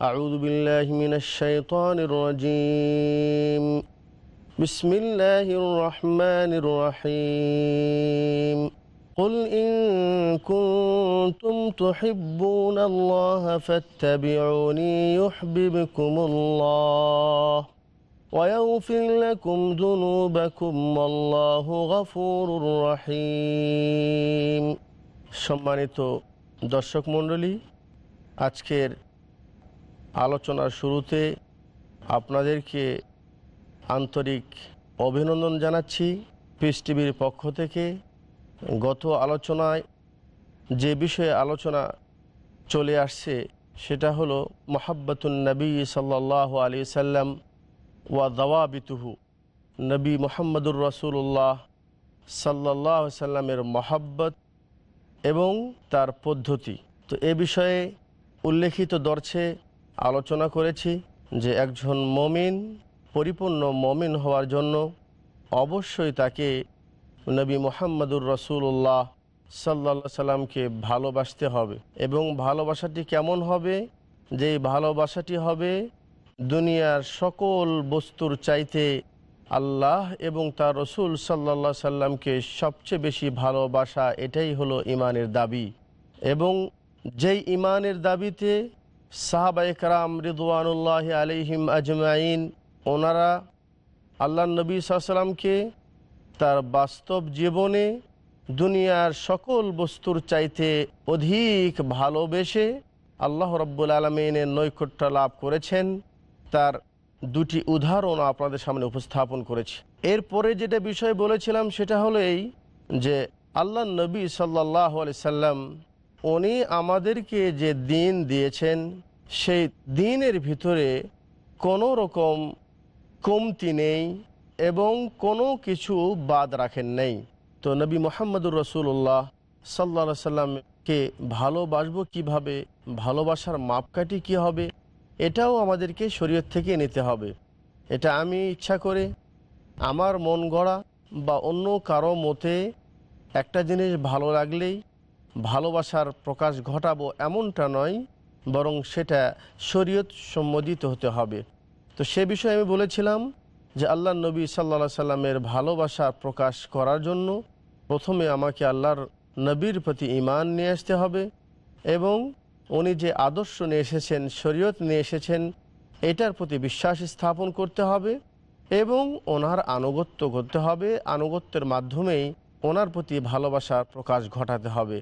أعوذ بالله من الشيطان الرجيم بسم الله الرحمن الرحيم قل إن كنتم تحبون الله فاتبعوني يحببكم الله ويغفر لكم ذنوبكم والله غفور رحيم সম্মানিত দর্শক মণ্ডলী আজকের আলোচনার শুরুতে আপনাদেরকে আন্তরিক অভিনন্দন জানাচ্ছি। পিস টিভির পক্ষ থেকে গত আলোচনায় যে বিষয়ে আলোচনা চলে আসছে, সেটা হলো মোহাব্বতুন নবী সাল্লাহ আলি সাল্লাম ওয়া দাওয়াবিতুহু। নবী মোহাম্মদুর রসুল্লাহ সাল্লাহ সাল্লামের মহাব্বত এবং তার পদ্ধতি। তো এ বিষয়ে উল্লেখিত দর্শে আলোচনা করেছি যে একজন মমিন, পরিপূর্ণ মমিন হওয়ার জন্য অবশ্যই তাকে নবী মোহাম্মদুর রসুল্লাহ সাল্লা সাল্লামকে ভালোবাসতে হবে। এবং ভালোবাসাটি কেমন হবে? যে ভালোবাসাটি হবে দুনিয়ার সকল বস্তুর চাইতে আল্লাহ এবং তার রসুল সাল্লা সাল্লামকে সবচেয়ে বেশি ভালোবাসা, এটাই হলো ইমানের দাবি। এবং যেই ইমানের দাবিতে সাহাবা একরাম রিদওয়ানুল্লাহ আলিহিম আজমাইন, ওনারা আল্লাহ নবী সাল্লামকে তার বাস্তব জীবনে দুনিয়ার সকল বস্তুর চাইতে অধিক ভালোবেসে আল্লাহ রব্বুল আলমিনের নৈকট্য লাভ করেছেন। তার দুটি উদাহরণ আপনাদের সামনে উপস্থাপন করেছি। এরপরে যেটা বিষয় বলেছিলাম সেটা হলো এই যে আল্লাহ নবী সাল্লাহ আলি সাল্লাম উনি আমাদেরকে যে দিন দিয়েছেন, সেই দিনের ভিতরে কোনো রকম কমতি নেই এবং কোনো কিছু বাদ রাখেন নেই। তো নবী মোহাম্মদুর রসুল্লাহ সাল্লা সাল্লামকে ভালোবাসবো কীভাবে, ভালোবাসার মাপকাঠি কি হবে, এটাও আমাদেরকে শরীয়ত থেকে নিতে হবে। এটা আমি ইচ্ছা করে, আমার মন গড়া বা অন্য কারও মতে একটা জিনিস ভালো লাগলেই ভালোবাসার প্রকাশ ঘটাবো এমনটা নয়, বরং সেটা শরীয়ত সম্মোদিত হতে হবে। তো সে বিষয়ে আমি বলেছিলাম যে আল্লাহ নবী সাল্লা সাল্লামের ভালোবাসা প্রকাশ করার জন্য প্রথমে আমাকে আল্লাহর নবীর প্রতি ইমান নিয়ে আসতে হবে এবং উনি যে আদর্শ নিয়ে এসেছেন, শরীয়ত নিয়ে এসেছেন, এটার প্রতি বিশ্বাস স্থাপন করতে হবে এবং ওনার আনুগত্য করতে হবে। আনুগত্যের মাধ্যমেই ওনার প্রতি ভালোবাসা প্রকাশ ঘটাতে হবে।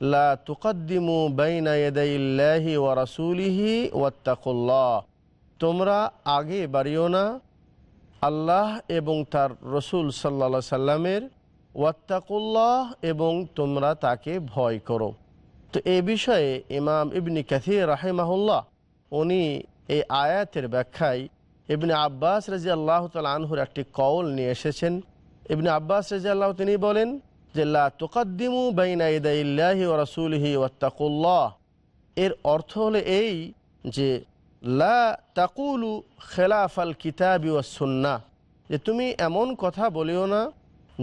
লা তুকদ্দিমু ওয়াত্তাকুল্লাহ। তোমরা আগে বাড়িও না, আল্লাহ এবং তার রসুল সাল্লা সাল্লামের ওয়াত্তাকুল্লাহ এবং তোমরা তাকে ভয় করো। তো এ বিষয়ে ইমাম ইবনি কাথির রাহেমাহুল্লাহ, উনি এই আয়াতের ব্যাখ্যায় ইবনে আব্বাস রাজি আল্লাহ তাল আনহুর একটি কওল নিয়ে এসেছেন। ইবনে আব্বাস রাজি আল্লাহ তিনি বলেন যে লা তোকাদ্দিমু বাইনা ইদাইল্লাহি ও রসুলহি ওয়াত্তাকুল্লাহ। এর অর্থ হলো এই যে লা তাকুলু কিতাবি ও সুন্না যে তুমি এমন কথা বলিও না,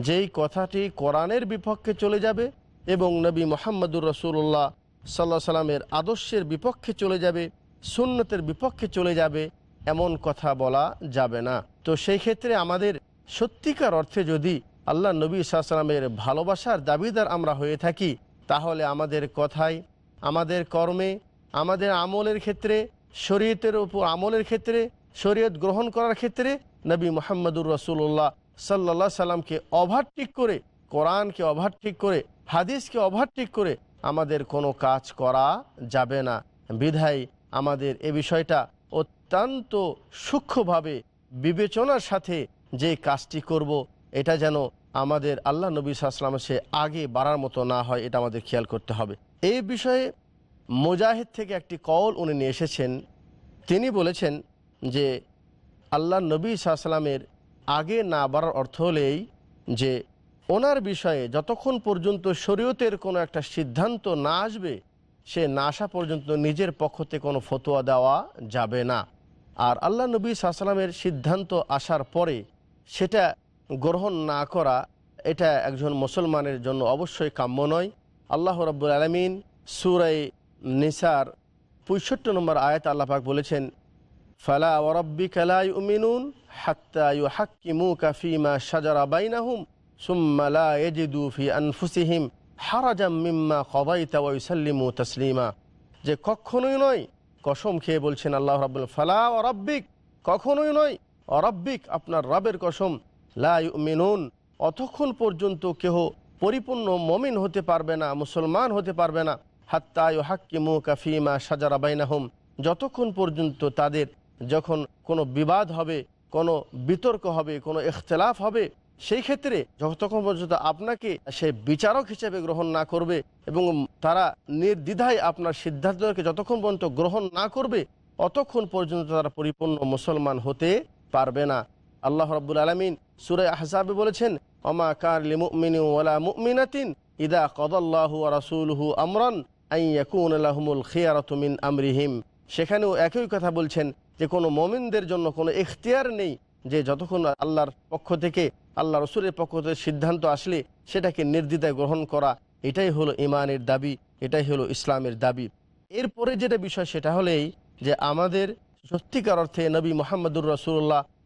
যেই কথাটি কোরআনের বিপক্ষে চলে যাবে এবং নবী মোহাম্মদুর রসুল্লাহ সাল্লাহ সাল্লামের আদর্শের বিপক্ষে চলে যাবে, সুন্নতের বিপক্ষে চলে যাবে, এমন কথা বলা যাবে না। তো সেই ক্ষেত্রে আমাদের সত্যিকার অর্থে যদি আল্লাহ নবী সাল্লামের ভালোবাসার দাবিদার আমরা হয়ে থাকি। তাহলে আমাদের কথায় আমাদের কর্মে, আমাদের আমলের ক্ষেত্রে, শরীয়তের উপর আমলের ক্ষেত্রে, শরীয়ত গ্রহণ করার ক্ষেত্রে নবী মোহাম্মদুর রসুল্লাহ সাল্লা সাল্লামকে ওভারটেক করে, কোরআনকে ওভারটেক করে, হাদিসকে ওভারটেক করে আমাদের কোনো কাজ করা যাবে না। বিধায় আমাদের এ বিষয়টা অত্যন্ত সূক্ষ্মভাবে বিবেচনার সাথে যে কাজটি করব, এটা যেন আমাদের আল্লাহ নবী সাল্লাম সে আগে বাড়ার মতো না হয়, এটা আমাদের খেয়াল করতে হবে। এই বিষয়ে মুজাহিদ থেকে একটি কল উনি নিয়ে এসেছেন। তিনি বলেছেন যে, আল্লাহ নবী সাল্লামের আগে না বাড়ার অর্থ হলেই যে, ওনার বিষয়ে যতক্ষণ পর্যন্ত শরীয়তের কোনো একটা সিদ্ধান্ত না আসবে, সে না আসা পর্যন্ত নিজের পক্ষতে কোনো ফতোয়া দেওয়া যাবে না। আর আল্লাহ নবী সাল্লামের সিদ্ধান্ত আসার পরে সেটা গ্রহণ না করা এটা একজন মুসলমানের জন্য অবশ্যই কাম্য নয়। আল্লাহ রব্বুল আলমিন সুরাই নিসার পঁয়ষট্টি নম্বর আয়াত আল্লাপাক বলেছেন, ফালা ওরব্বি কালাই উমিনুন কাফিমা এজিদু ফি আনফুসিহিম মিম্মা তসলিমা। যে কখনোই নয়, কসম খেয়ে বলছেন আল্লাহ রাবুল ফালা অরব্বিক কখনোই নয় অরব্বিক আপনার রবের কসম। লা মিনুন অতক্ষণ পর্যন্ত কেহ পরিপূর্ণ মমিন হতে পারবে না, মুসলমান হতে পারবে না। হাত্তায়ু হাক্কিমু কাফিমা সাজারা বাইনাহুম, যতক্ষণ পর্যন্ত তাদের যখন কোনো বিবাদ হবে, কোনো বিতর্ক হবে, কোনো ইখতলাফ হবে, সেই ক্ষেত্রে যতক্ষণ পর্যন্ত আপনাকে সে বিচারক হিসেবে গ্রহণ না করবে এবং তারা নির্দ্বিধায় আপনার সিদ্ধান্তকে যতক্ষণ পর্যন্ত গ্রহণ না করবে, অতক্ষণ পর্যন্ত তারা পরিপূর্ণ মুসলমান হতে পারবে না। আল্লাহ রব্বুল আলমিন সুরে আহসাবে বলেছেন অমা কার ইদা কদল্লাহু রাসুলহু আমরান আমরিহিম। সেখানেও একই কথা বলছেন যে, কোনো মমিনদের জন্য কোনো এখতিয়ার নেই যে, যতক্ষণ আল্লাহর পক্ষ থেকে, আল্লাহ রসুলের পক্ষ থেকে সিদ্ধান্ত আসলে সেটাকে নির্দ্বিধায় গ্রহণ করা, এটাই হলো ইমানের দাবি, এটাই হলো ইসলামের দাবি। এরপরে যেটা বিষয়, সেটা হলেই যে, আমাদের সত্যিকার অর্থে নবী মোহাম্মদুর রসুল্লাহ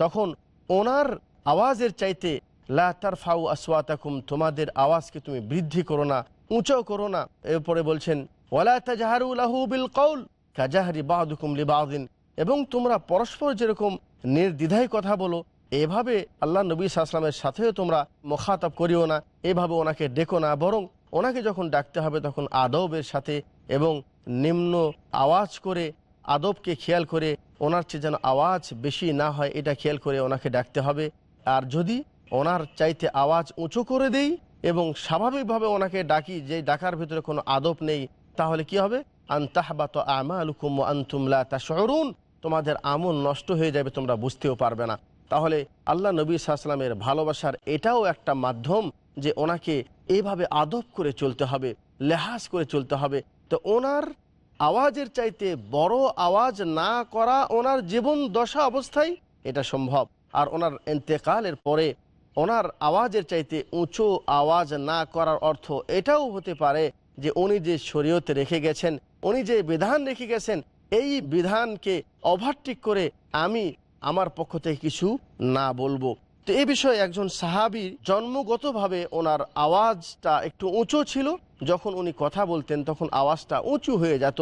তখন ওনার আওয়াজের চাইতে, লা তারফাউ আসওয়াতাকুম তোমাদের আওয়াজকে তুমি বৃদ্ধি করো না, উঁচু করো না। এরপরে বলছেন বিল লিবাউদিন এবং তোমরা পরস্পর যেরকম নির্দ্বিধায় কথা বলো, এভাবে আল্লাহ নবী সাহসালামের সাথেও তোমরা মোখাতাব করিও না। এভাবে ওনাকে ডেকো না, বরং ওনাকে যখন ডাকতে হবে তখন আদবের সাথে এবং নিম্ন আওয়াজ করে, আদবকে খেয়াল করে ওনার চেয়ে যেন আওয়াজ বেশি না হয়, এটা খেয়াল করে ওনাকে ডাকতে হবে। আর যদি ওনার চাইতে আওয়াজ উঁচু করে দেই এবং স্বাভাবিকভাবে ওনাকে ডাকি যে ডাকার ভিতরে কোনো আদব নেই, তাহলে কি হবে? আন্তাহবাত আমালুকুম আন্তুমলা তা শহরুন তোমাদের আমল নষ্ট হয়ে যাবে, তোমরা বুঝতেও পারবে না। তাহলে আল্লাহ নবী সাহসালামের ভালোবাসার এটাও একটা মাধ্যম যে ওনাকে এইভাবে আদব করে চলতে হবে, লেহাজ করে চলতে হবে। তো ওনার আওয়াজের চাইতে বড় আওয়াজ না করা ওনার জীবন দশা অবস্থায় এটা সম্ভব। আর ওনার এন্তেকালের পরে ওনার আওয়াজের চাইতে উঁচু আওয়াজ না করার অর্থ এটাও হতে পারে যে উনি যে শরীয়তে রেখে গেছেন, উনি যে বিধান রেখে গেছেন, এই বিধানকে ওভারটেক করে আমি আমার পক্ষ থেকে কিছু না বলব। তো এই বিষয়ে একজন সাহাবি জন্মগতভাবে ওনার আওয়াজটা একটু উঁচু ছিল। যখন উনি কথা বলতেন, তখন আওয়াজটা উঁচু হয়ে যেত।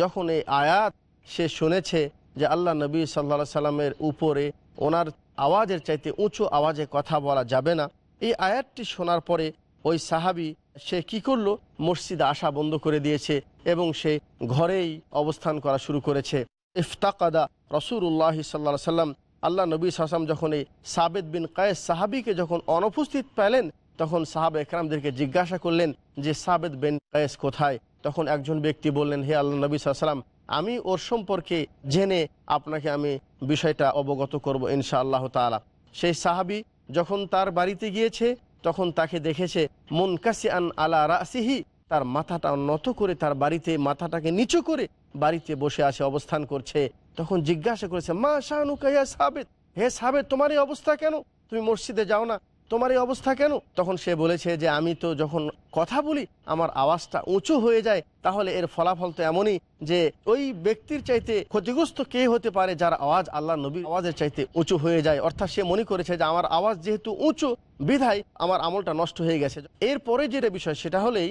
যখন এই আয়াত সে শুনেছে যে আল্লাহ নবী সাল্লা সাল্লামের উপরে ওনার আওয়াজের চাইতে উঁচু আওয়াজে কথা বলা যাবে না। এই আয়াতটি শোনার পরে ওই সাহাবি সে কি করল? মসজিদে আসা বন্ধ করে দিয়েছে এবং সে ঘরেই অবস্থান করা শুরু করেছে। ইফতাকাদা রসুল্লাহ সাল্লা সাল্লাম আল্লাহ নবী সাসাম যখন এই সাবেদ বিন কায়েস সাহাবিকে যখন অনুপস্থিত পেলেন, তখন সাহাব একরামদেরকে জিজ্ঞাসা করলেন যে, সাবেদ বিন কায়েস কোথায়? তখন একজন ব্যক্তি বললেন, হে আল্লাহ নবী সাল্লাম আমি ওর সম্পর্কে জেনে আপনাকে আমি বিষয়টা অবগত করব ইনশা আল্লাহ তালা সেই সাহাবি যখন তার বাড়িতে গিয়েছে, তখন তাকে দেখেছে মুনকাসি আন আলা রাসিহি। তার মাথাটা নত করে তার বাড়িতে, মাথাটাকে নিচু করে বাড়িতে বসে আসে অবস্থান করছে। তখন জিজ্ঞাসা করেছে, মা শাহানু কাইয়া সাবেদ হে সাহেব তোমার এই অবস্থা কেন? তুমি মসজিদে যাও না। তোমার এই অবস্থা কেন? তখন সে বলেছে যে, আমি তো যখন কথা বলি, আমার আওয়াজটা উঁচু হয়ে যায়। তাহলে এর ফলাফল তো এমনই যে, ওই ব্যক্তির চাইতে ক্ষতিগ্রস্ত কে হতে পারে, যার আওয়াজ আল্লাহ নবীর আওয়াজের চাইতে উঁচু হয়ে যায়। অর্থাৎ সে মনে করেছে যে, আমার আওয়াজ যেহেতু উঁচু, বিধায় আমার আমলটা নষ্ট হয়ে গেছে। এরপরে যেটা বিষয়, সেটা হলেই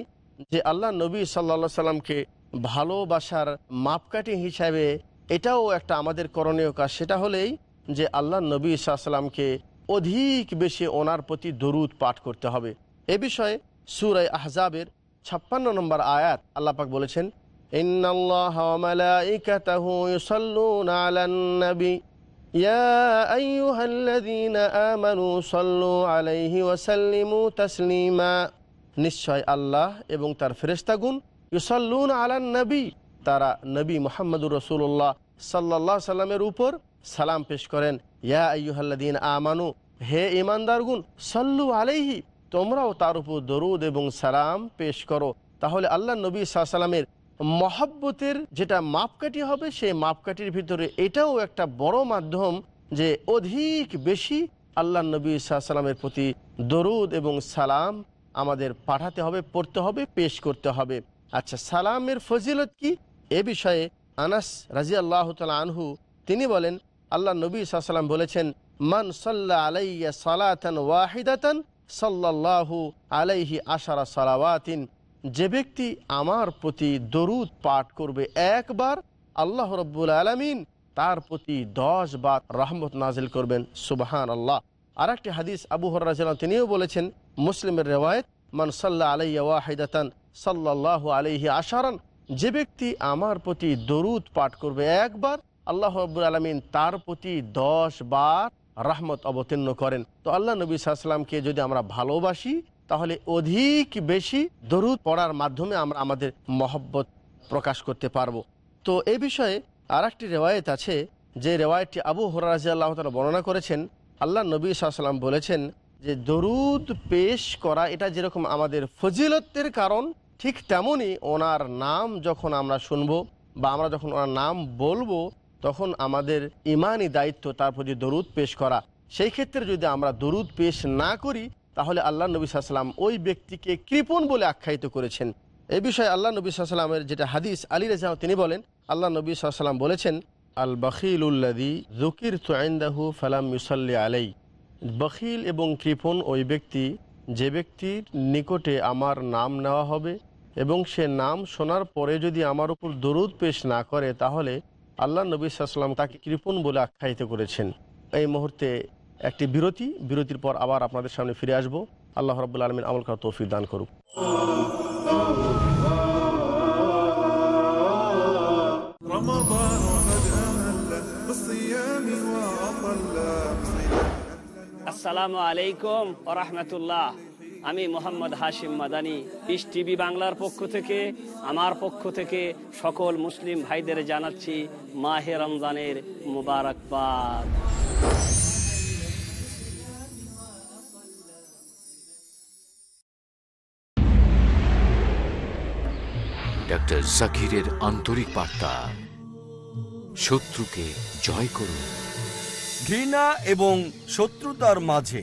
যে, আল্লাহ নবী সাল্লা সাল্লামকে ভালোবাসার মাপকাঠি হিসাবে এটাও একটা আমাদের করণীয় কাজ। সেটা হলেই যে আল্লাহ নবী ইসাল্লামকে অধিক বেশি ওনার প্রতি দরুদ পাঠ করতে হবে। এ বিষয়ে সুরাই আহজাবের ছাপ্পান্ন নম্বর আয়াত আল্লাপাক বলেছেন নিশ্চয় আল্লাহ এবং তার ফেরেস্তাগুন ইউসাল্লুন আলান নবী। তারা নবী মোহাম্মদুর রসুল্লাহ সাল্লাহ সাল্লামের উপর সালাম পেশ করেন। ইয়া আইয়ুহাল্লাদিন আমানু, হে ইমানদারগুন সল্লু আলাইহি, তোমরাও তার উপর দরুদ এবং সালাম পেশ করো। তাহলে আল্লাহ নবী সাল্লামের মহাব্বতের যেটা মাপকাঠি হবে, সেই মাপকাঠির ভিতরে এটাও একটা বড় মাধ্যম যে অধিক বেশি আল্লাহ নবী সাল্লামের প্রতি দরুদ এবং সালাম আমাদের পাঠাতে হবে, পড়তে হবে, পেশ করতে হবে। আচ্ছা সালামের ফজিলত কি? এ বিষয়ে আনাস রাজি আল্লাহ আনহু তিনি বলেন, আল্লাহ নবী সাল্লাম বলেছেন, মান সাল্লা আলাইয়া সালাতান ওয়াহিদাতান সাল্লাল্লাহু আলাইহি আশারা সালাওয়াতিন। যে ব্যক্তি আমার প্রতি দরুদ পাঠ করবে একবার, আল্লাহ রব্বুল আলমিন তার প্রতি দশ বার রহমত নাজিল করবেন। সুবাহান আল্লাহ আর একটি হাদিস আবু হরাজ তিনিও বলেছেন, মুসলিমের রেওয়ায়ত, মান সাল্লাহ আলাইয়া ওয়াহিদাতান সাল্লাহ আলাইহি আশারান যে ব্যক্তি আমার প্রতি দরুদ পাঠ করবে একবার, আল্লাহ রব্বুল আলমিন তার প্রতি দশ বার রহমত অবতীর্ণ করেন। তো আল্লাহ নবী সাল্লামকে যদি আমরা ভালোবাসি, তাহলে অধিক বেশি দরুদ পড়ার মাধ্যমে আমরা আমাদের মহব্বত প্রকাশ করতে পারব। তো এ বিষয়ে আর একটি রেওয়ায়ত আছে, যে রেওয়ায়তটি আবু হরাজ আল্লাহ তালা বর্ণনা করেছেন। আল্লাহ নবী সাল্লাম বলেছেন যে দরুদ পেশ করা, এটা যেরকম আমাদের ফজিলতের কারণ ঠিক তেমনই ওনার নাম যখন আমরা শুনব বা আমরা যখন ওনার নাম বলব, তখন আমাদের ইমানই দায়িত্ব তার প্রতি দরুদ পেশ করা। সেই ক্ষেত্রে যদি আমরা দরুদ পেশ না করি, তাহলে আল্লাহ নবী সাল্লাম ওই ব্যক্তিকে কৃপণ বলে আখ্যায়িত করেছেন। এ বিষয়ে আল্লাহ নবী সাল্লামের যেটা হাদিস, আলী রেজা তিনি বলেন, আল্লাহ নবী সাল্লাম বলেছেন, আল বখিল উল্লাদি জুকির তোয়াইন্দাহু ফালাম মুসাল্লি আলাই বখিল এবং কৃপণ ওই ব্যক্তি, যে ব্যক্তির নিকটে আমার নাম নেওয়া হবে এবং সে নাম শোনার পরে যদি আমার উপর দরুদ পেশ না করে, তাহলে আল্লাহ নবী সাল্লাম তাকে কৃপণ বলে আখ্যায়িত করেছেন। এই মুহূর্তে একটি বিরতি, বিরতির পর আবার আপনাদের সামনে ফিরে আসব। আল্লাহ রবুল্লা আলমিন আমল খা তৌফি দান করুক। আসসালামু আলাইকুম রহমতুল্লাহ। আমি মোহাম্মদ হাশিম মাদানি ইস টিভি বাংলার পক্ষ থেকে আমার পক্ষ থেকে সকল মুসলিম ভাইদের জানাচ্ছি মাহে রমজানের মুবারকবাদ। ডক্টর জাকিরের আন্তরিক বার্তা। শত্রুকে জয় করুন। ঘৃণা এবং শত্রুতার মাঝে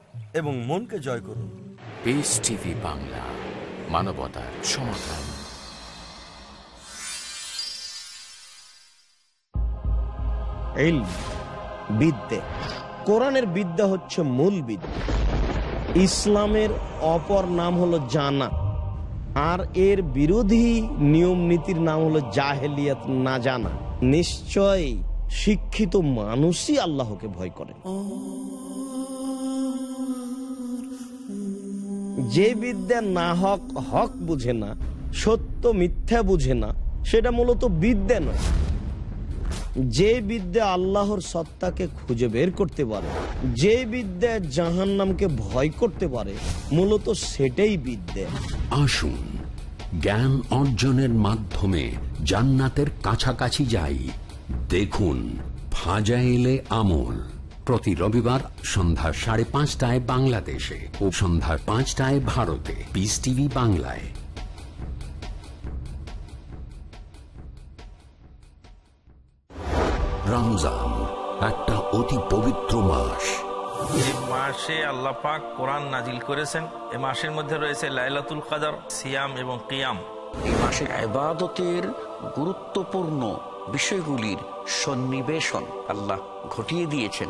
এবং মনকে জয় করুন। পেস টিভি বাংলা মানবতার সমাধান। ইলম, বিদ্যে। কোরআনের বিদ্যা হচ্ছে মূল বিদ্যা। ইসলামের অপর নাম হলো জানা আর এর বিরোধী নিয়ম নীতির নাম হলো জাহেলিয়াত না জানা। নিশ্চয় শিক্ষিত মানুষই আল্লাহকে ভয় করে। যে বিদ্যা না হক হক বুঝে না, সত্য মিথ্যা বুঝে না, সেটা মূলত বিদ্যা নয়। যে বিদ্যা আল্লাহর সত্তাকে খুঁজে বের করতে পারে, যে বিদ্যা জাহান্নামকে ভয় করতে পারে, মূলত সেটাই বিদ্যা। আসুন, জ্ঞান অর্জনের মাধ্যমে জান্নাতের কাছাকাছি যাই, দেখুন ফাজাইলে আমল। প্রতি রবিবার সন্ধ্যা সাড়ে পাঁচটায় বাংলাদেশে ও সন্ধ্যা পাঁচটায় ভারতে। পিস টিভি বাংলায়। রমজান একটা অতি পবিত্র মাস। এই মাসে আল্লাহ পাক কোরআন নাজিল করেছেন। এ মাসের মধ্যে রয়েছে লাইলাতুল কাদার সিয়াম এবং কিয়াম। এই মাসে আবাদতের গুরুত্বপূর্ণ বিষয়গুলির সন্নিবেশন আল্লাহ ঘটিয়ে দিয়েছেন।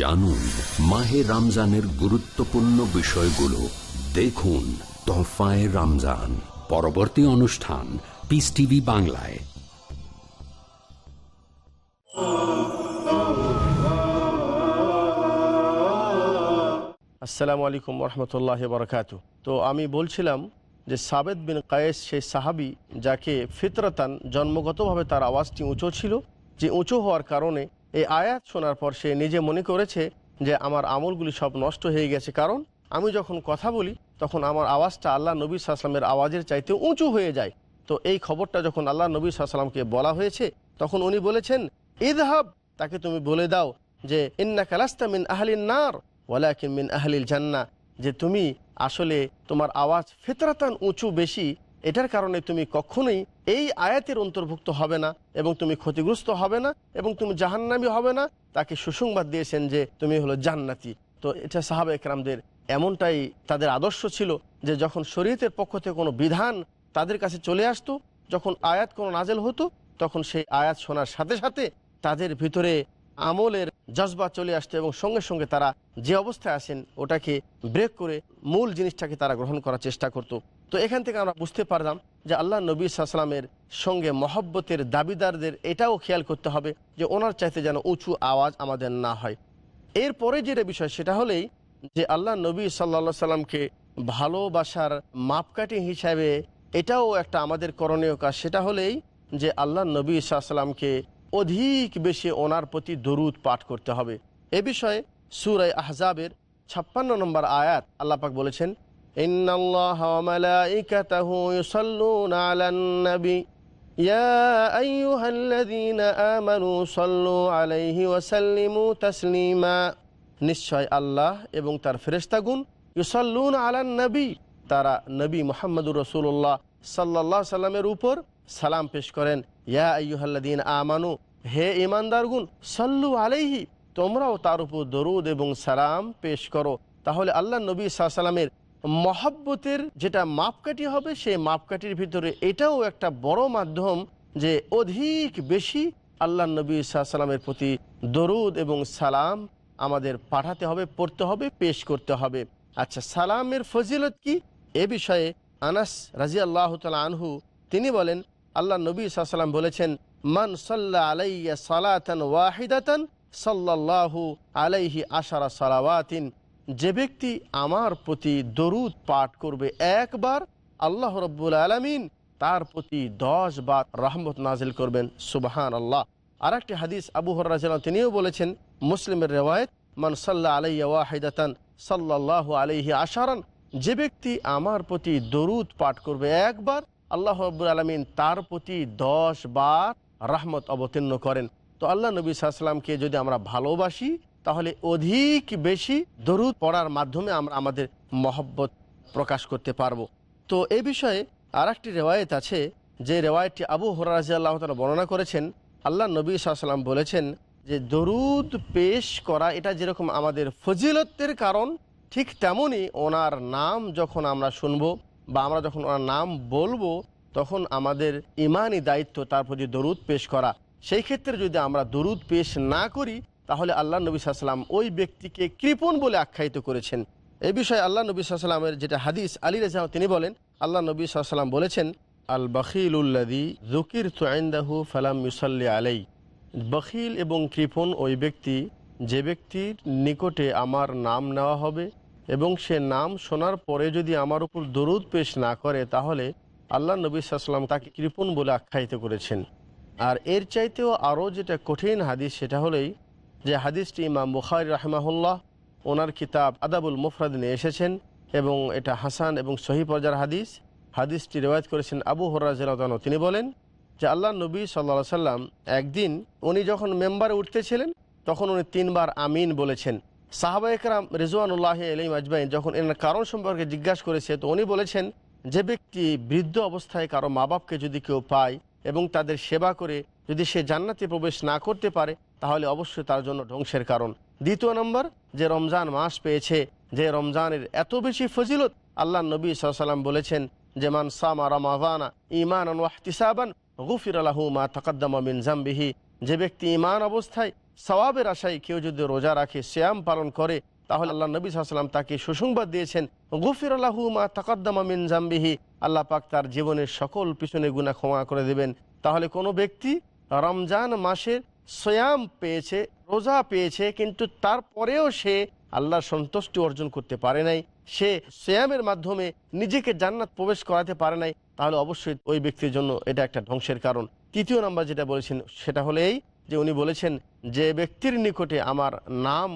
জানুন মাহে রমজানের গুরুত্বপূর্ণ বিষয়গুলো। দেখুন তোহফায় রমজান। পরবর্তী অনুষ্ঠান পিস টিভি বাংলায়। আসসালামু আলাইকুম রহমতুল্লাহ বরকাত তো আমি বলছিলাম যে সাবেদ বিন কায়েস সেই সাহাবি, যাকে ফিতরতান জন্মগতভাবে তার আওয়াজটি উঁচু ছিল, যে উঁচু হওয়ার কারণে এই আয়াত শোনার পর সে নিজে মনে করেছে যে আমার আমলগুলি সব নষ্ট হয়ে গেছে। কারণ আমি যখন কথা বলি, তখন আমার আওয়াজটা আল্লাহ নবী সাল্লামের আওয়াজের চাইতে উঁচু হয়ে যায়। তো এই খবরটা যখন আল্লাহ নবী সাল্লামকে বলা হয়েছে, তখন উনি বলেছেন, ইদহাব, তাকে তুমি বলে দাও যে ইন্না কালাস্তা মিন আহলিন নার, ওয়ালাকিন মিন আহলিল জান্না যে তুমি আসলে তোমার আওয়াজ ফিতরাতান উঁচু বেশি এটার কারণে তুমি কখনোই এই আয়াতের অন্তর্ভুক্ত হবে না এবং তুমি ক্ষতিগ্রস্ত হবে না এবং তুমি জাহান্নামি হবে না। তাকে সুসংবাদ দিয়েছেন যে তুমি হলো জান্নাতি। তো এটা সাহাবা একরামদের এমনটাই তাদের আদর্শ ছিল যে যখন শরীয়তের পক্ষ থেকে কোনো বিধান তাদের কাছে চলে আসতো, যখন আয়াত কোনো নাজেল হতো, তখন সেই আয়াত শোনার সাথে সাথে তাদের ভিতরে আমলের জজবা চলে আসতো এবং সঙ্গে সঙ্গে তারা যে অবস্থায় আসেন ওটাকে ব্রেক করে মূল জিনিসটাকে তারা গ্রহণ করার চেষ্টা করত। তো এখান থেকে আমরা বুঝতে পারলাম যে আল্লাহ নবী সাল্লামের সঙ্গে মহব্বতের দাবিদারদের এটাও খেয়াল করতে হবে যে ওনার চাইতে যেন উঁচু আওয়াজ আমাদের না হয়। এরপরে যেটা বিষয়, সেটা হলেই যে আল্লাহ নবী সাল্লা সাল্লামকে ভালোবাসার মাপকাঠি হিসাবে এটাও একটা আমাদের করণীয় কাজ। সেটা হলেই যে আল্লাহ নবী সাল্লামকে অধিক বেশি ওনার প্রতি দরুদ পাঠ করতে হবে। এ বিষয়ে সুরাই আহজাবের ছাপ্পান্ন নম্বর আয়াত আল্লাপাক বলেছেন নিশ্চয় আল্লাহ এবং তার ফেরেশতাগুন ইউসাল্লুন আলান নবী, তারা নবী মুহাম্মদুর রসুল্লাহ সাল্লাল্লাহু সাল্লামের উপর সালাম পেশ করেন। ইয়া আইয়ুহাল্লাযীনা আমানু হে ইমানদারগুন সাল্লু আলাইহি, তোমরাও তার উপর দরুদ এবং সালাম পেশ করো। তাহলে আল্লাহ নবী সাল্লামের মহাব্বতের যেটা মাপকাঠি হবে, সেই মাপকাঠির ভিতরে এটাও একটা বড় মাধ্যম যে অধিক বেশি আল্লাহ নবী সাল্লামের প্রতি দরুদ এবং সালাম আমাদের পাঠাতে হবে, পড়তে হবে, পেশ করতে হবে। আচ্ছা সালামের ফজিলত কি? এ বিষয়ে আনাস রাজি আল্লাহ তালা আনহু, তিনি বলেন, আল্লাহ নবী সাল্লাম বলেছেন মান সাল্লা আলাইয়া সালাতান ওয়াহিদাতান সাল্লাল্লাহু আলাইহি আশারা সালাওয়াতিন। যে ব্যক্তি আমার প্রতি দরুদ পাঠ করবে একবার, আল্লাহ রব্বুল আলমিন তার প্রতি দশ বার রহমত নাজিল করবেন। সুবাহান আল্লাহ আর একটি হাদিস আবু হরাজ তিনিও বলেছেন, মুসলিমের রেওয়ায়ত, মান সাল্লাহ আলাইয়া ওয়াহিদাতান সাল্লাহ আলাইহি আশারান, যে ব্যক্তি আমার প্রতি দরুদ পাঠ করবে একবার, আল্লাহ রব্বুল আলমিন তার প্রতি দশ বার রহমত অবতীর্ণ করেন। তো আল্লাহ নবী সাল্লামকে যদি আমরা ভালোবাসি, তাহলে অধিক বেশি দরুদ পড়ার মাধ্যমে আমরা আমাদের মহব্বত প্রকাশ করতে পারব। তো এই বিষয়ে আর একটি রেওয়ায়ত আছে, যে রেওয়ায়তটি আবু হরাজ আল্লাহ তালা বর্ণনা করেছেন। আল্লাহ নবী সাল্লাম বলেছেন যে, দরুদ পেশ করা এটা যেরকম আমাদের ফজিলতের কারণ, ঠিক তেমনই ওনার নাম যখন আমরা শুনব বা আমরা যখন ওনার নাম বলব তখন আমাদের ইমানই দায়িত্ব তার প্রতি দরুদ পেশ করা। সেই ক্ষেত্রে যদি আমরা দরুদ পেশ না করি, তাহলে আল্লাহ নবী সাল্লাম ওই ব্যক্তিকে কৃপণ বলে আখ্যায়িত করেছেন। এ বিষয়ে আল্লাহ নবী সাল্লামের যেটা হাদিস, আলী রাজা তিনি বলেন, আল্লাহ নবী সাল্লাম বলেছেন আল বখিল উল্লাদি জুকির তোয়েন্দাহু ফালাম মুসাল্লি আলাই বখিল এবং কৃপণ ওই ব্যক্তি, যে ব্যক্তির নিকটে আমার নাম নেওয়া হবে এবং সে নাম শোনার পরে যদি আমার উপর দরুদ পেশ না করে, তাহলে আল্লাহ নবী সাল্লাম তাকে কৃপণ বলে আখ্যায়িত করেছেন। আর এর চাইতেও আরও যেটা কঠিন হাদিস সেটা হলেই যে হাদিসটি ইমাম বুখারি রাহমাহুল্লাহ ওনার কিতাব আদাবুল মুফরাদ নিয়ে এসেছেন এবং এটা হাসান এবং সহি পর্যার হাদিস। হাদিসটি রেওয়ায়ত করেছেন আবু হরাজান তিনি বলেন যে আল্লাহ নবী সাল্লা সাল্লাম একদিন উনি যখন মেম্বারে উঠতেছিলেন, তখন উনি তিনবার আমিন বলেছেন। সাহাবা একরাম রেজওয়ানুল্লাহ আলিম আজমাইন যখন এনার কারণ সম্পর্কে জিজ্ঞাসা করেছে, তো উনি বলেছেন যে ব্যক্তি বৃদ্ধ অবস্থায় কারও মা বাপকে যদি কেউ পায় এবং তাদের সেবা করে যদি সে জান্নাতে প্রবেশ না করতে পারে, তাহলে অবশ্যই তার জন্য ধ্বংসের কারণ। দ্বিতীয় নম্বর, যে রমজান মাস পেয়েছে, যে রমজানের এত বেশি ফজিলত, আল্লাহ নবী সাল্লাম বলেছেন যে, মান সামা রমাভানা ইমান মা যে ব্যক্তি ইমান অবস্থায় সওয়াবের আশায় কেউ যদি রোজা রাখে শ্যাম পালন করে তাহলে আল্লাহ নবী সাল্লাম তাকে সুসংবাদ দিয়েছেন, গুফির আল্লাহু মা তকদ্দমা মিন জাম্বিহি আল্লাহ পাক তার জীবনের সকল পিছনে গুণা ক্ষমা করে দেবেন। তাহলে কোনো ব্যক্তি রমজান মাসের সয়াম পেয়েছে, রোজা পেয়েছে, কিন্তু তারপরেও সে আল্লাহর সন্তুষ্টি অর্জন করতে পারে নাই, সে সয়ামের মাধ্যমে নিজেকে জান্নাত প্রবেশ করাতে পারে নাই, তাহলে অবশ্যই ওই ব্যক্তির জন্য এটা একটা ধ্বংসের কারণ। তৃতীয় নাম্বার যেটা বলেছেন সেটা হলো এই যে উনি বলেছেন, যে ব্যক্তির নিকটে আমার নাম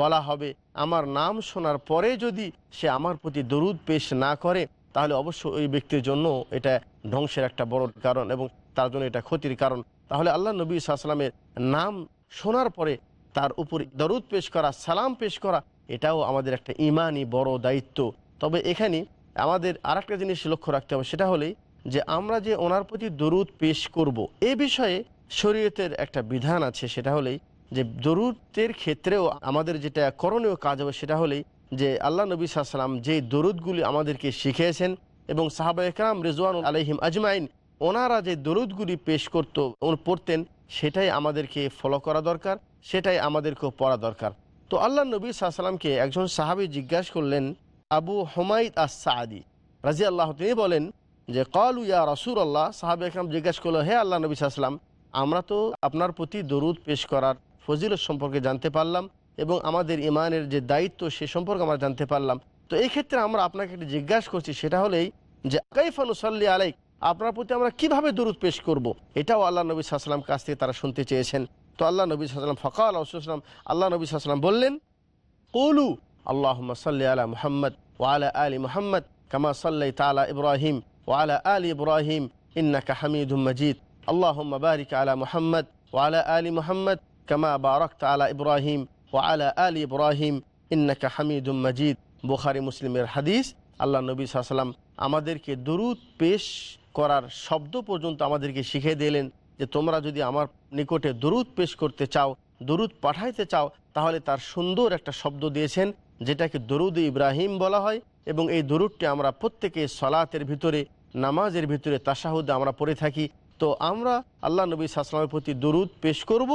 বলা হবে, আমার নাম শোনার পরে যদি সে আমার প্রতি দরুদ পেশ না করে, তাহলে অবশ্যই ওই ব্যক্তির জন্য এটা ধ্বংসের একটা বড় কারণ এবং তার জন্য এটা ক্ষতির কারণ তাহলে আল্লাহ নবী সাল্লামের নাম শোনার পরে তার উপর দরুদ পেশ করা, সালাম পেশ করা, এটাও আমাদের একটা ইমানই বড় দায়িত্ব তবে এখানে আমাদের আর একটা জিনিস লক্ষ্য রাখতে হবে, সেটা হলেই যে আমরা যে ওনার প্রতি দরুদ পেশ করব। এ বিষয়ে শরীয়তের একটা বিধান আছে, সেটা হলেই যে দরুদের ক্ষেত্রেও আমাদের যেটা করণীয় কাজ হবে সেটা হলেই যে আল্লাহ নবী সাল্লাম যে দরুদগুলি আমাদেরকে শিখিয়েছেন এবং সাহাবা একরাম রেজওয়ান আলহিম আজমাইন ওনারা যে দরুদগুলি পেশ করতো পড়তেন, সেটাই আমাদেরকে ফলো করা দরকার, সেটাই আমাদেরকেও পড়া দরকার। তো আল্লাহ নবী সাল্লামকে একজন সাহাবি জিজ্ঞাসা করলেন, আবু হুমাইদ আস সাদি রাজি আল্লাহ তিনি বলেন যে, কল ইয়া রসুর আল্লাহ সাহাবি একরাম জিজ্ঞাসা করল, হে আল্লাহ নবী সাল্লাম আমরা তো আপনার প্রতি দরুদ পেশ করার ফজিলত সম্পর্কে জানতে পারলাম এবং আমাদের ইমানের যে দায়িত্ব সে সম্পর্কে আমরা জানতে পারলাম। তো এই ক্ষেত্রে আমরা আপনাকে একটি জিজ্ঞাসা করছি, সেটা হলেই যে কাইফানুসাল্লি আলাইক, আপনার প্রতি আমরা কীভাবে দরুদ পেশ করব। এটাও আল্লাহ নবী সাল্লাম কাছ থেকে তারা শুনতে চেয়েছেন। তো আল্লাহ নবী সাল্লাম ফকা আল্লাহাম আল্লাহ নবী সাল্লাম বললেন, কৌলু আল্লাহ সাল্লি আলা মুহাম্মদ ওয়ালা আলী মুহাম্মদ কামা সাল্লাই তালা ইব্রাহিম ওয়ালা আলী ইব্রাহিম ইন্নাকা হামিদুম মজিদ। আল্লাহ বারিক আলা মুহাম্মদ ওয়ালা আলী মুহাম্মদ কামা বারক তালা ইব্রাহিম ওয়ালা আলী ইব্রাহিম ইন্নাকা হামিদুম মজিদ বুখারি মুসলিমের হাদিস, আল্লাহ নবী সাল্লাম আমাদেরকে দরুদ পেশ করার শব্দ পর্যন্ত আমাদেরকে শিখিয়ে দিলেন যে তোমরা যদি আমার নিকটে দরুদ পেশ করতে চাও, দরুদ পাঠাইতে চাও, তাহলে তার সুন্দর একটা শব্দ দিয়েছেন, যেটাকে দরুদ ইব্রাহিম বলা হয় এবং এই দরুদটি আমরা প্রত্যেকে সলাতের ভিতরে, নামাজের ভিতরে তাসাহুদে আমরা পড়ে থাকি। তো আমরা আল্লাহ নবী সাল্লামের প্রতি দরুদ পেশ করব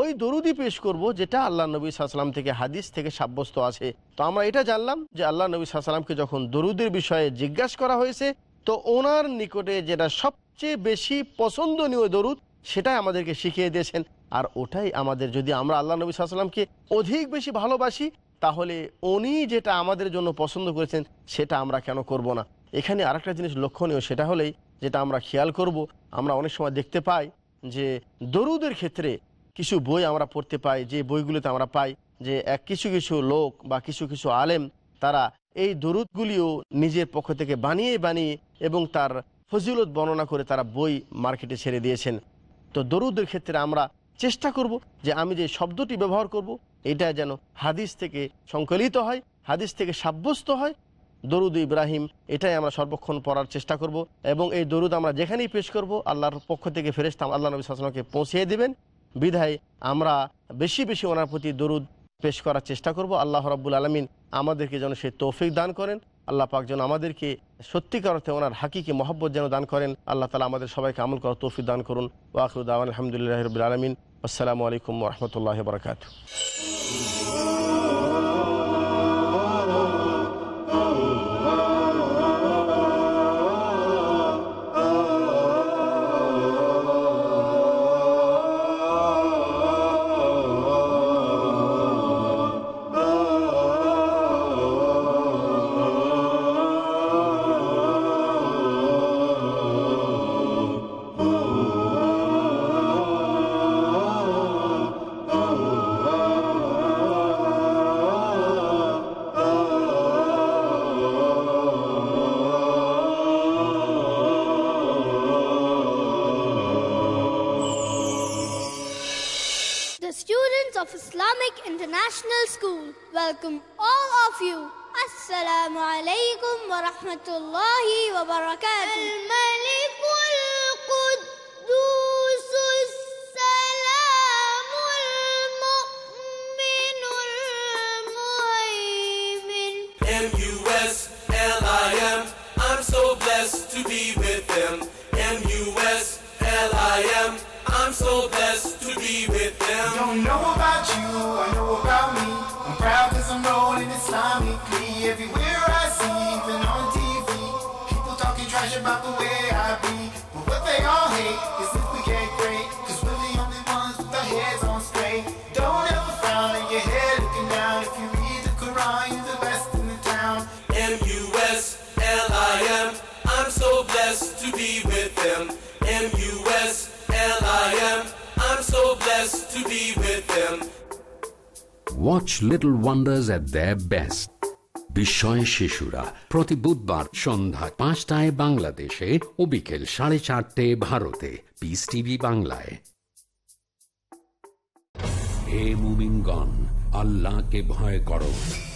ওই দরুদই পেশ করব যেটা আল্লাহ নবী সাল্লাম থেকে হাদিস থেকে সাব্যস্ত আছে। তো আমরা এটা জানলাম যে আল্লাহ নবী সাল্লামকে যখন দরুদের বিষয়ে জিজ্ঞাসা করা হয়েছে, তো ওনার নিকটে যেটা সবচেয়ে বেশি পছন্দনীয় দরুদ, সেটাই আমাদেরকে শিখিয়ে দিয়েছেন। আর ওটাই আমাদের, যদি আমরা আল্লাহ নবী সাল্লামকে অধিক বেশি ভালোবাসি, তাহলে উনি যেটা আমাদের জন্য পছন্দ করেছেন, সেটা আমরা কেন করব না? এখানে আরেকটা জিনিস লক্ষণীয়, সেটা হলেই যেটা আমরা খেয়াল করব, আমরা অনেক সময় দেখতে পাই যে দরুদের ক্ষেত্রে কিছু বই আমরা পড়তে পাই, যে বইগুলোতে আমরা পাই যে এক কিছু কিছু লোক বা কিছু কিছু আলেম তারা এই দরুদগুলিও নিজের পক্ষ থেকে বানিয়ে বানিয়ে এবং তার ফজিলত বর্ণনা করে তারা বই মার্কেটে ছেড়ে দিয়েছেন। তো দরুদের ক্ষেত্রে আমরা চেষ্টা করব যে আমি যে শব্দটি ব্যবহার করব, এটা যেন হাদিস থেকে সংকলিত হয়, হাদিস থেকে সাব্যস্ত হয়। দরুদ ইব্রাহিম, এটাই আমরা সর্বক্ষণ পড়ার চেষ্টা করব এবং এই দরুদ আমরা যেখানেই পেশ করব, আল্লাহর পক্ষ থেকে ফেরেস্তাম আল্লাহ নবী সালামকে পৌঁছিয়ে দেবেন। বিধায় আমরা বেশি বেশি ওনার প্রতি দরুদ পেশ করার চেষ্টা করব। আল্লাহ রব্বুল আলমিন আমাদেরকে যেন সেই তৌফিক দান করেন। আল্লাহ পাক যেন আমাদেরকে সত্যিকার অর্থে ওনার হাকিকে মহব্বত যেন দান করেন। আল্লাহ তালা আমাদের সবাইকে আমল করার তৌফিক দান করুন। ওয়াকুদ্দান আলহামদুলিল্লাহ রবিল আলমিন। আসসালামু আলাইকুম রহমতুল্লাহ বরকাত International School welcome all of you. Assalamu alaikum wa rahmatullahi wa barakatuh. الملك القدوس السلام المؤمن المهيمن M-U-S-L-I-M I'm so blessed to be with them M-U-S-L-I-M I'm so blessed to be with them Don't know about you, read the best in the town. M-U-S-L-I-M I'm so blessed to be with them M-U-S-L-I-M I'm so blessed to be with them watch little wonders at the best বিস্ময় শিশুরা প্রতি বুধবার সন্ধ্যা পাঁচটায় বাংলাদেশে ও বিকেল সাড়ে চারটে ভারতে পিস টিভি বাংলায় হে মুমিনগণ আল্লাহকে ভয় করো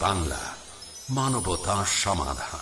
বাংলা মানবতা সমাধান।